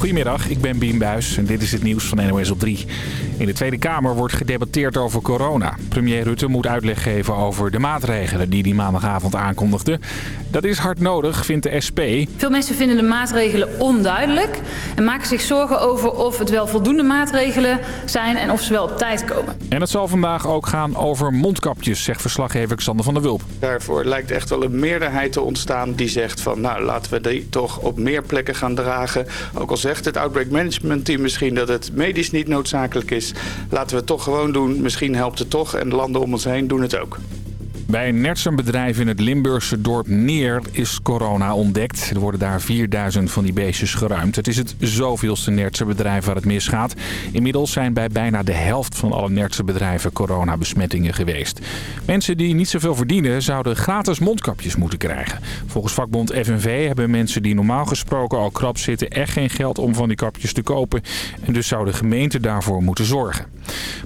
Goedemiddag, ik ben Bien Buis en dit is het nieuws van NOS op 3. In de Tweede Kamer wordt gedebatteerd over corona. Premier Rutte moet uitleg geven over de maatregelen die hij maandagavond aankondigde. Dat is hard nodig, vindt de SP. Veel mensen vinden de maatregelen onduidelijk en maken zich zorgen over of het wel voldoende maatregelen zijn en of ze wel op tijd komen. En het zal vandaag ook gaan over mondkapjes, zegt verslaggever Xander van der Wulp. Daarvoor lijkt echt wel een meerderheid te ontstaan die zegt van nou laten we die toch op meer plekken gaan dragen. Ook al zegt het Outbreak Management Team misschien dat het medisch niet noodzakelijk is. Laten we het toch gewoon doen. Misschien helpt het toch en landen om ons heen doen het ook. Bij een nertsenbedrijf in het Limburgse dorp Neer is corona ontdekt. Er worden daar 4000 van die beestjes geruimd. Het is het zoveelste nertsenbedrijf waar het misgaat. Inmiddels zijn bij bijna de helft van alle nertsenbedrijven coronabesmettingen geweest. Mensen die niet zoveel verdienen zouden gratis mondkapjes moeten krijgen. Volgens vakbond FNV hebben mensen die normaal gesproken al krap zitten echt geen geld om van die kapjes te kopen. En dus zou de gemeente daarvoor moeten zorgen.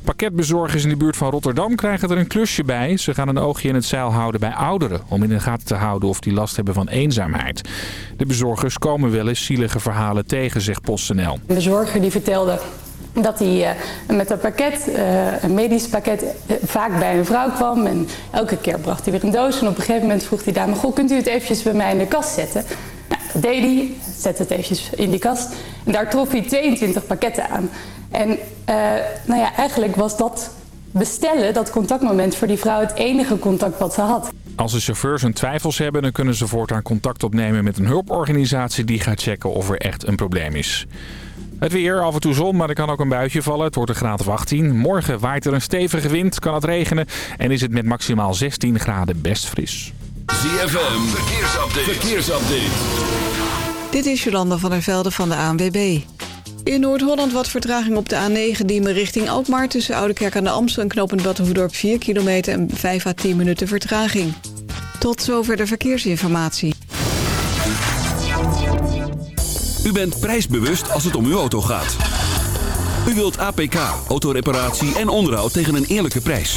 Pakketbezorgers in de buurt van Rotterdam krijgen er een klusje bij. Ze gaan een oogje het zeil houden bij ouderen... om in de gaten te houden of die last hebben van eenzaamheid. De bezorgers komen wel eens zielige verhalen tegen, zegt PostNL. Een bezorger die vertelde dat hij uh, met een pakket, uh, een medisch pakket, uh, vaak bij een vrouw kwam. En elke keer bracht hij weer een doos. En op een gegeven moment vroeg die dame, goh, kunt u het eventjes bij mij in de kast zetten? Nou, dat deed hij, zette het eventjes in die kast. En daar trof hij 22 pakketten aan. En nou ja, eigenlijk was dat bestellen, dat contactmoment voor die vrouw het enige contact wat ze had. Als de chauffeurs hun twijfels hebben, dan kunnen ze voortaan contact opnemen met een hulporganisatie die gaat checken of er echt een probleem is. Het weer, af en toe zon, maar er kan ook een buitje vallen. Het wordt een graad of 18. Morgen waait er een stevige wind, kan het regenen en is het met maximaal 16 graden best fris. ZFM, verkeersupdate. verkeersupdate. Dit is Jolanda van der Velde van de ANWB. In Noord-Holland wat vertraging op de A9 Diemen richting Alkmaar... tussen Oudekerk aan de Amstel en knooppunt Battenhoedorp 4 kilometer... en 5 à 10 minuten vertraging. Tot zover de verkeersinformatie. U bent prijsbewust als het om uw auto gaat. U wilt APK, autoreparatie en onderhoud tegen een eerlijke prijs.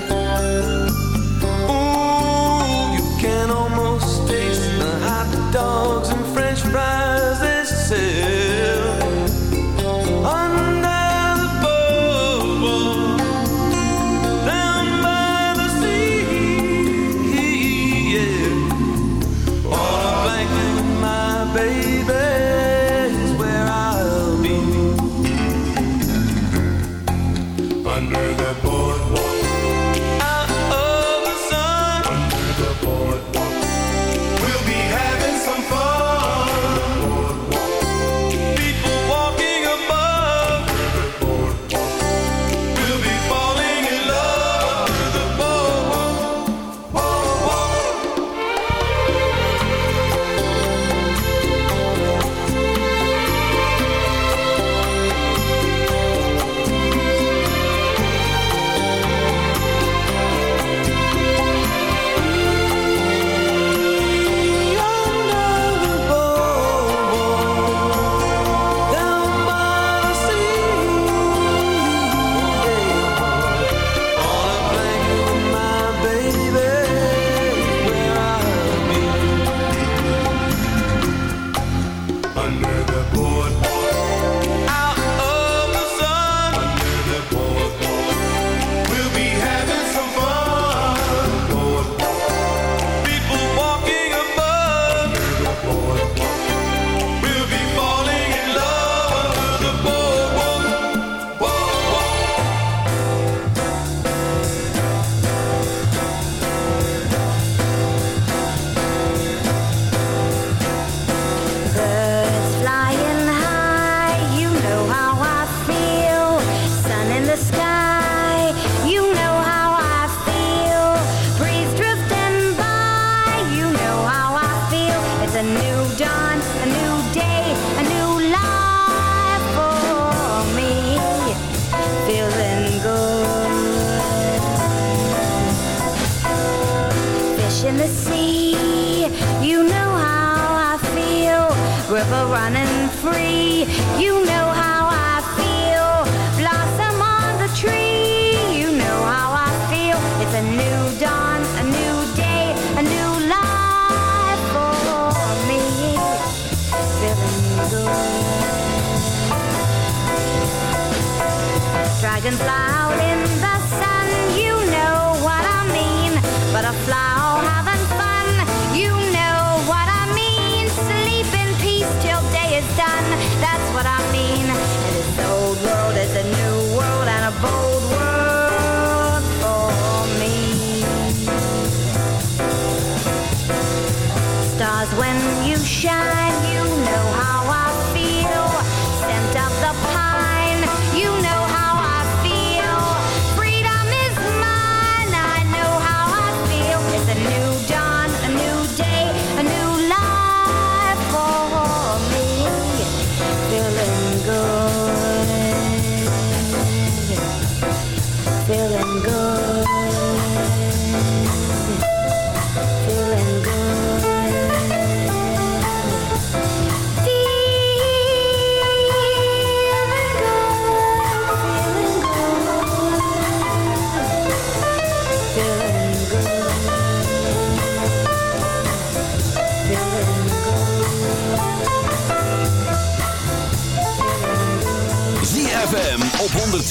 Dragonfly out in the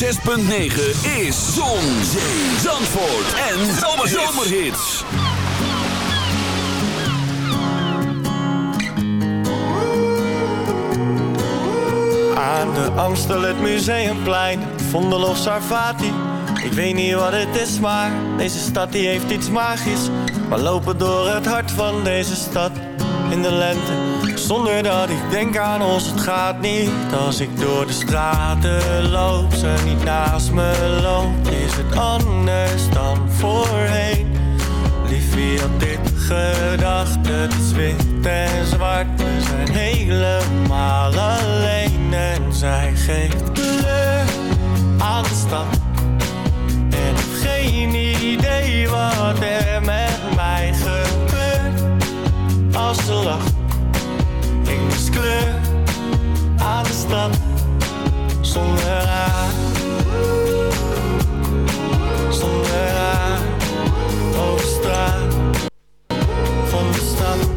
106.9 is Zon, Zee, Zandvoort en Zomerhits. Aan de Amstel, het Museumplein, Vondel of Sarvati. Ik weet niet wat het is, maar deze stad die heeft iets magisch. We lopen door het hart van deze stad in de lente. Zonder dat ik denk aan ons, het gaat niet. Als ik door de straten loop, ze niet naast me loopt. Is het anders dan voorheen? Liefie had dit gedacht, het is en zwart. We zijn helemaal alleen en zij geeft kleur aan de stad. Zonder haar. Zonder haar straat van de stad.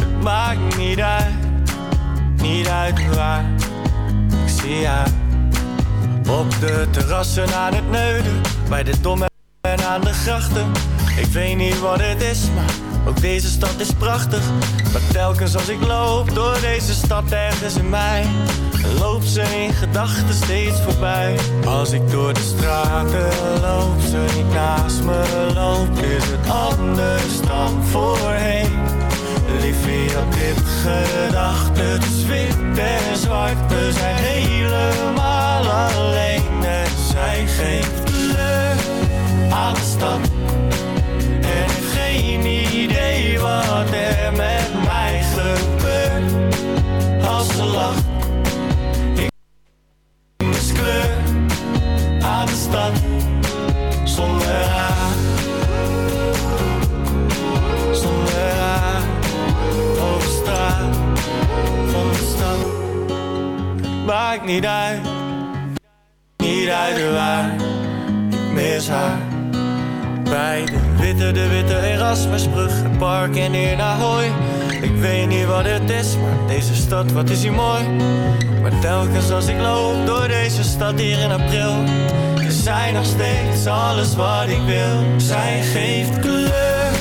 Het maakt niet uit, niet uit waar. Ik zie haar op de terrassen aan het neuden, bij de domme en aan de grachten. Ik weet niet wat het is, maar ook deze stad is prachtig. Maar telkens als ik loop door deze stad ergens in mij, loopt ze in gedachten steeds voorbij. Als ik door de straten loop, ze niet naast me loopt, is het anders dan voorheen. Liefie had dit gedacht, het is wit en zwart, we zijn helemaal alleen. En zij geeft kleur aan de stad. Geen idee wat er met mij gebeurt als ze lacht. Ik mis kleur aan de stad zonder haar. Zonder haar over straat van de stad. Het maakt niet uit, niet uit waar. Ik mis haar. De witte, de witte Erasmusbrug, het park en in Ahoy. Ik weet niet wat het is, maar deze stad, wat is hier mooi. Maar telkens als ik loop door deze stad hier in april, is zij nog steeds alles wat ik wil. Zij geeft kleur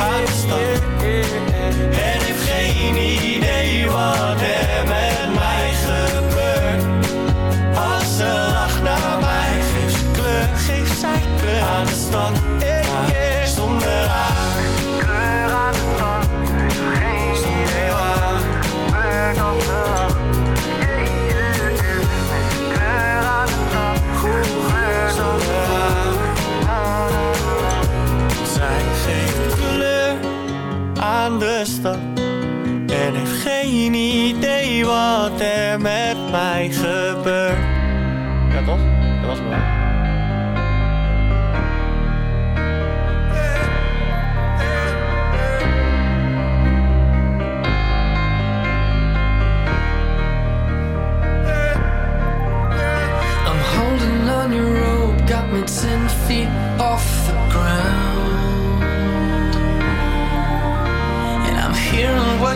aan de stad. En heeft geen idee wat er met mij gebeurt. Als ze lacht naar mij, geeft ze kleur, geeft zij kleur aan de stad. De. En heeft geen idee wat er met mij.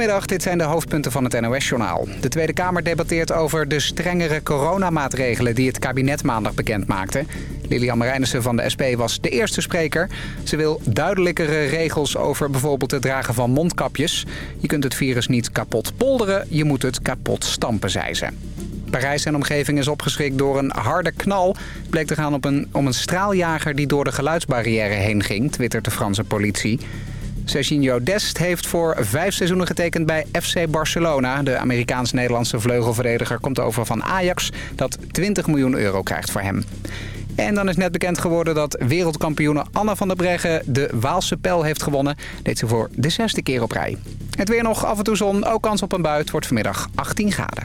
Goedemiddag, dit zijn de hoofdpunten van het NOS-journaal. De Tweede Kamer debatteert over de strengere coronamaatregelen... die het kabinet maandag bekend maakte. Lilian Marijnissen van de SP was de eerste spreker. Ze wil duidelijkere regels over bijvoorbeeld het dragen van mondkapjes. Je kunt het virus niet kapot polderen, je moet het kapot stampen, zei ze. Parijs en omgeving is opgeschrikt door een harde knal. Bleek te gaan op een, om een straaljager die door de geluidsbarrière heen ging, twittert de Franse politie. Serginho Dest heeft voor vijf seizoenen getekend bij FC Barcelona. De Amerikaans-Nederlandse vleugelverdediger komt over van Ajax... dat 20 miljoen euro krijgt voor hem. En dan is net bekend geworden dat wereldkampioene Anna van der Breggen de Waalse Pijl heeft gewonnen. Deed ze voor de zesde keer op rij. Het weer nog, af en toe zon, ook kans op een buit. Wordt vanmiddag 18 graden.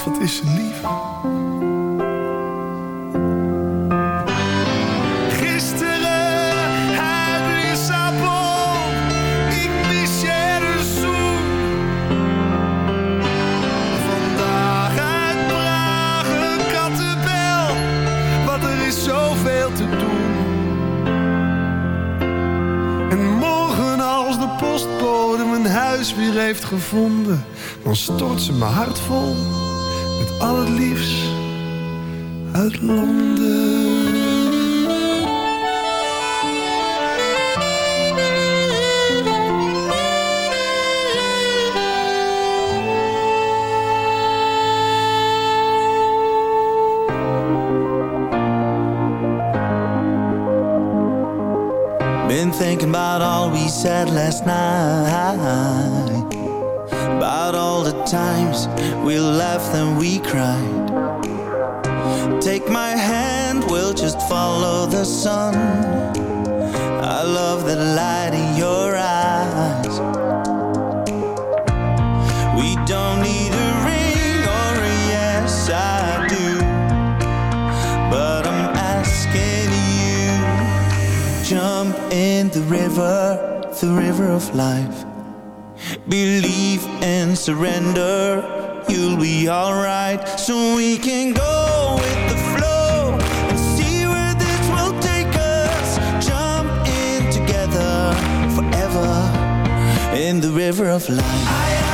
Wat is ze lief. Gisteren uit Lissabon. Ik mis je een zoen. Vandaag uit Praag een kattenbel. Want er is zoveel te doen. En morgen als de postbode mijn huis weer heeft gevonden, dan stort ze mijn hart vol met al het liefst uit Londen. Been thinking about all we said last night. Times we laughed and we cried. Take my hand, we'll just follow the sun. I love the light in your eyes. We don't need a ring or a yes, I do. But I'm asking you jump in the river, the river of life. Believe surrender, you'll be alright. So we can go with the flow and see where this will take us. Jump in together forever in the river of life.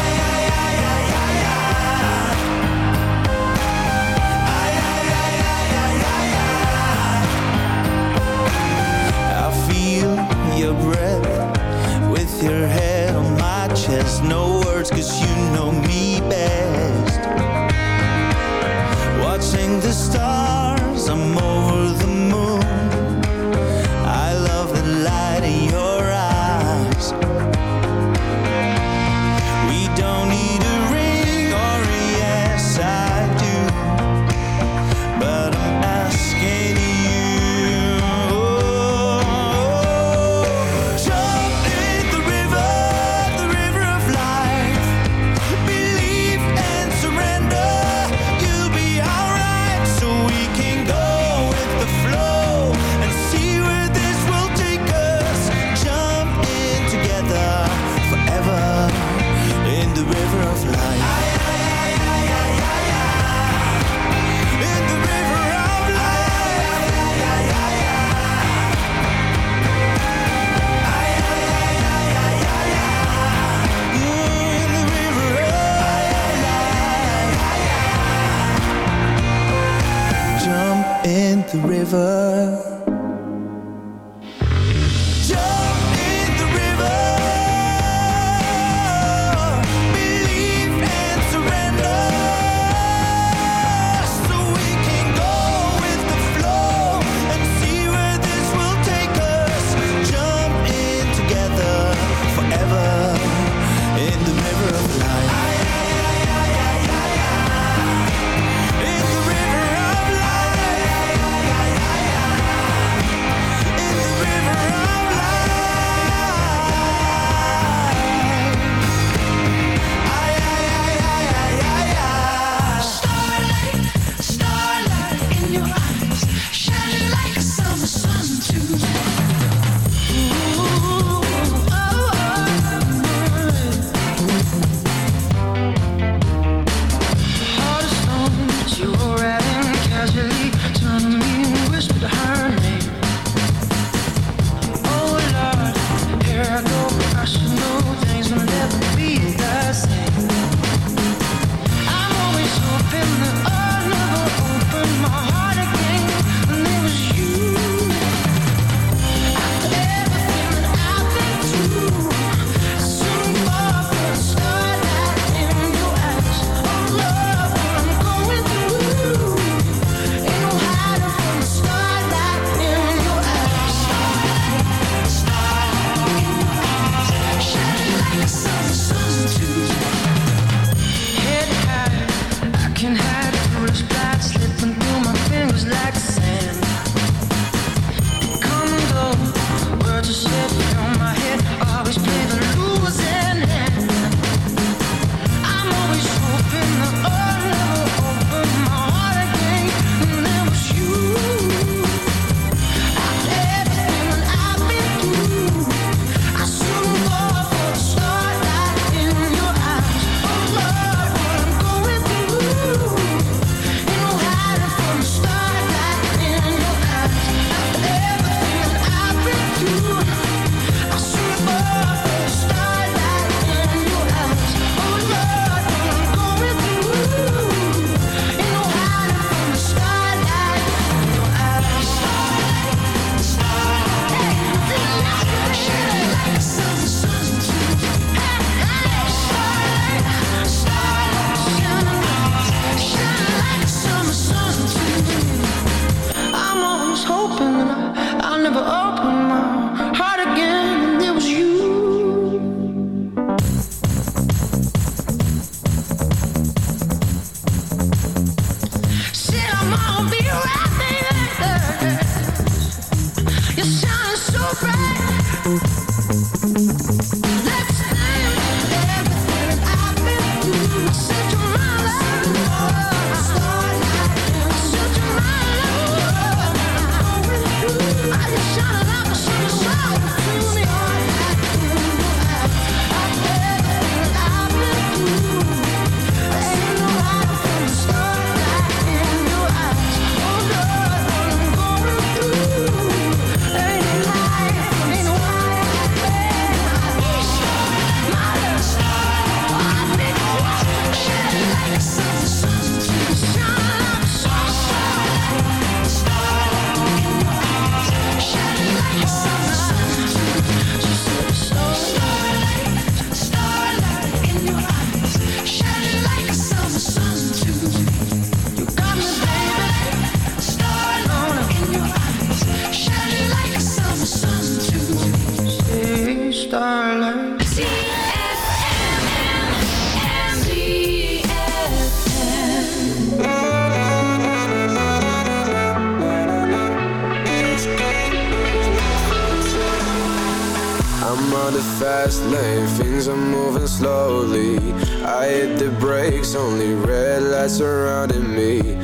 On the fast lane, things are moving slowly. I hit the brakes, only red lights surrounding me.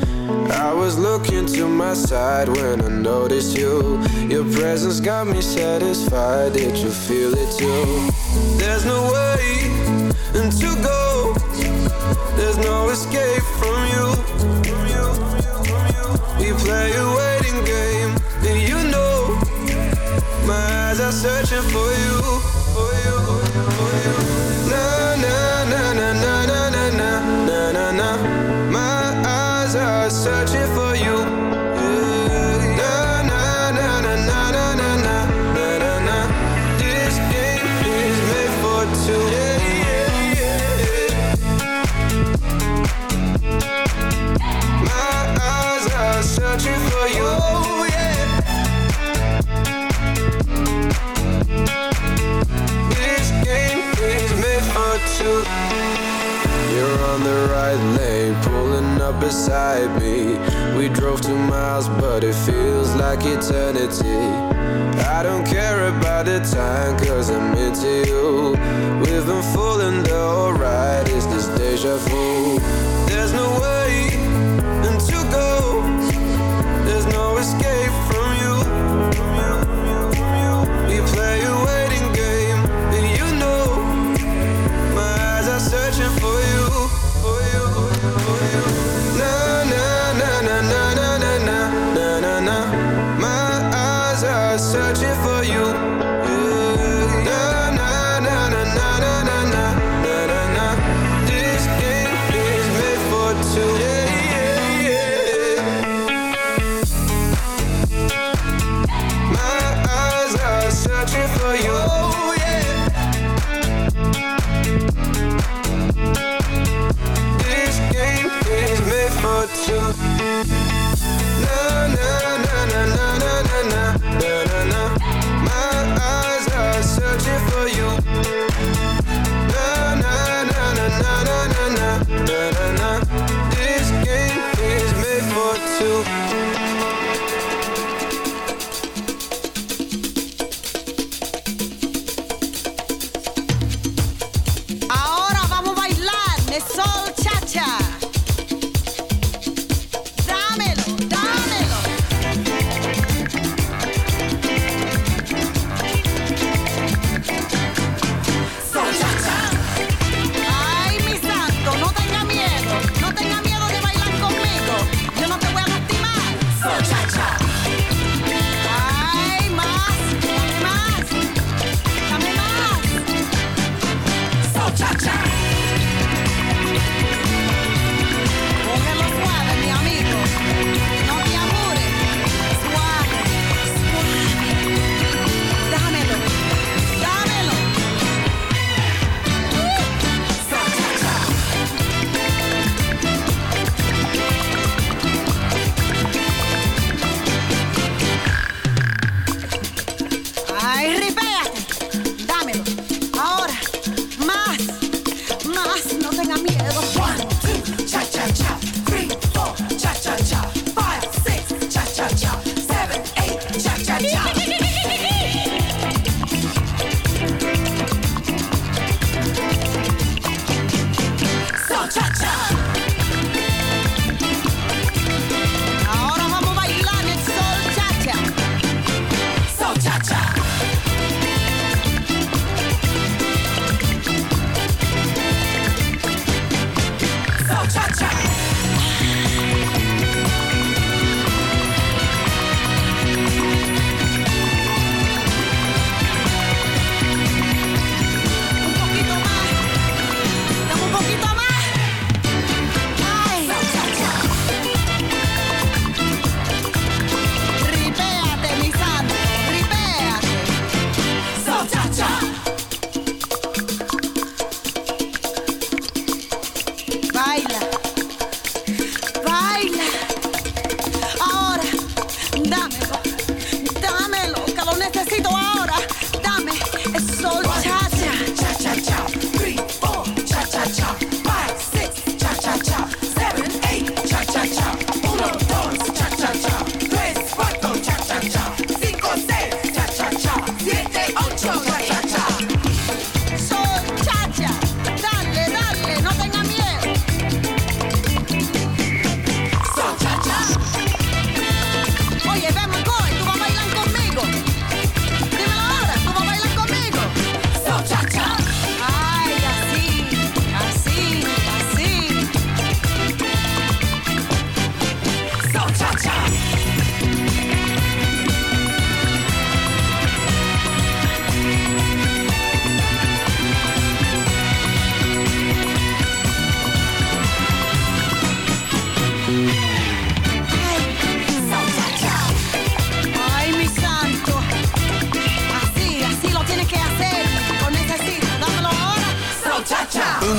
I was looking to my side when I noticed you. Your presence got me satisfied. Did you feel it too? There's no way to go. There's no escape from you. We play a searching for you. For you, for you. Na na na na na na na na na na. My eyes are searching for you. Right lane, pulling up beside me. We drove two miles, but it feels like eternity. I don't care about the time, cause I'm into you. We've been fooling the alright, is this deja vu? There's no way to go, there's no escape from you. We play a waiting game, and you know my eyes are searching for you,